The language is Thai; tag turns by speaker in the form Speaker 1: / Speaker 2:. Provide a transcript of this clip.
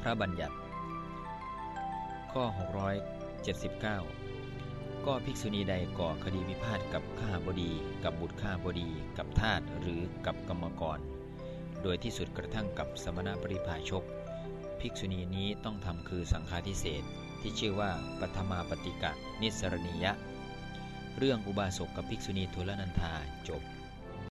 Speaker 1: พระบัญญัติ ข้อ 679 ก็ภิกษุณีใดก่อคดีพิพาทกับข้าบดี กับบุตรข้าบดี กับทาสหรือกับกรรมกร โดยที่สุดกระทั่งกับสมณปริพาชก ภิกษุณีนี้ต้องทำคือสังฆาทิเศษที่ชื่อว่าปัทมาปฏิกะนิสรณียะ เรื่องอุบาสกกับภิกษุณีทุลนันธาจบ